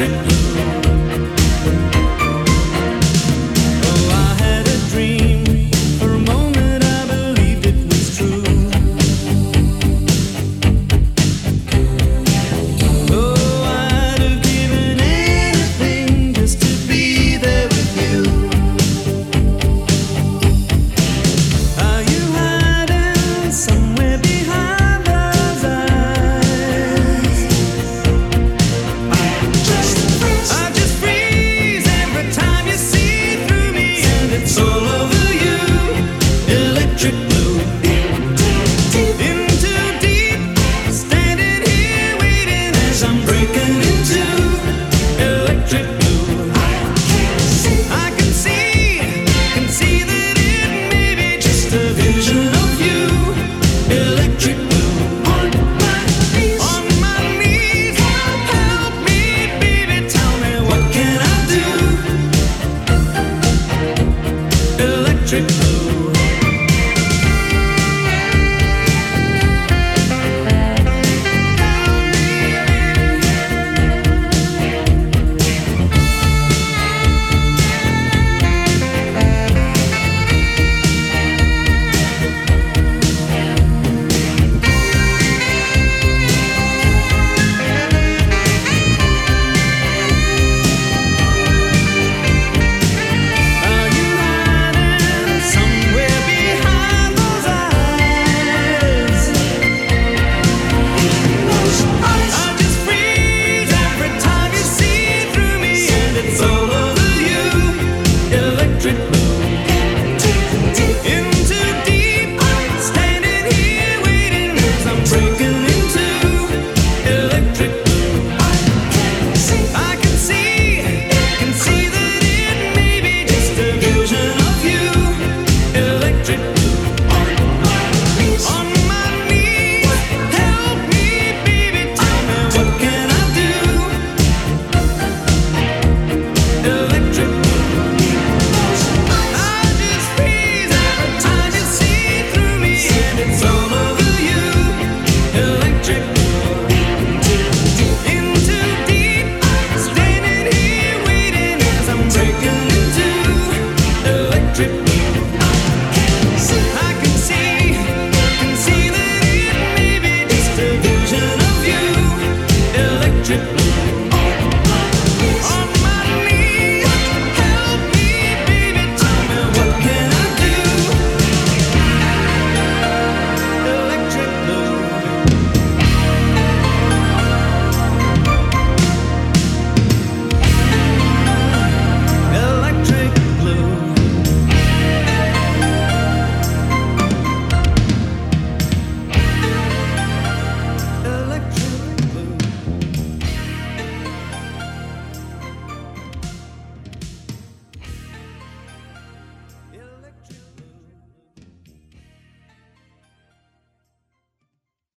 drink küçük hundred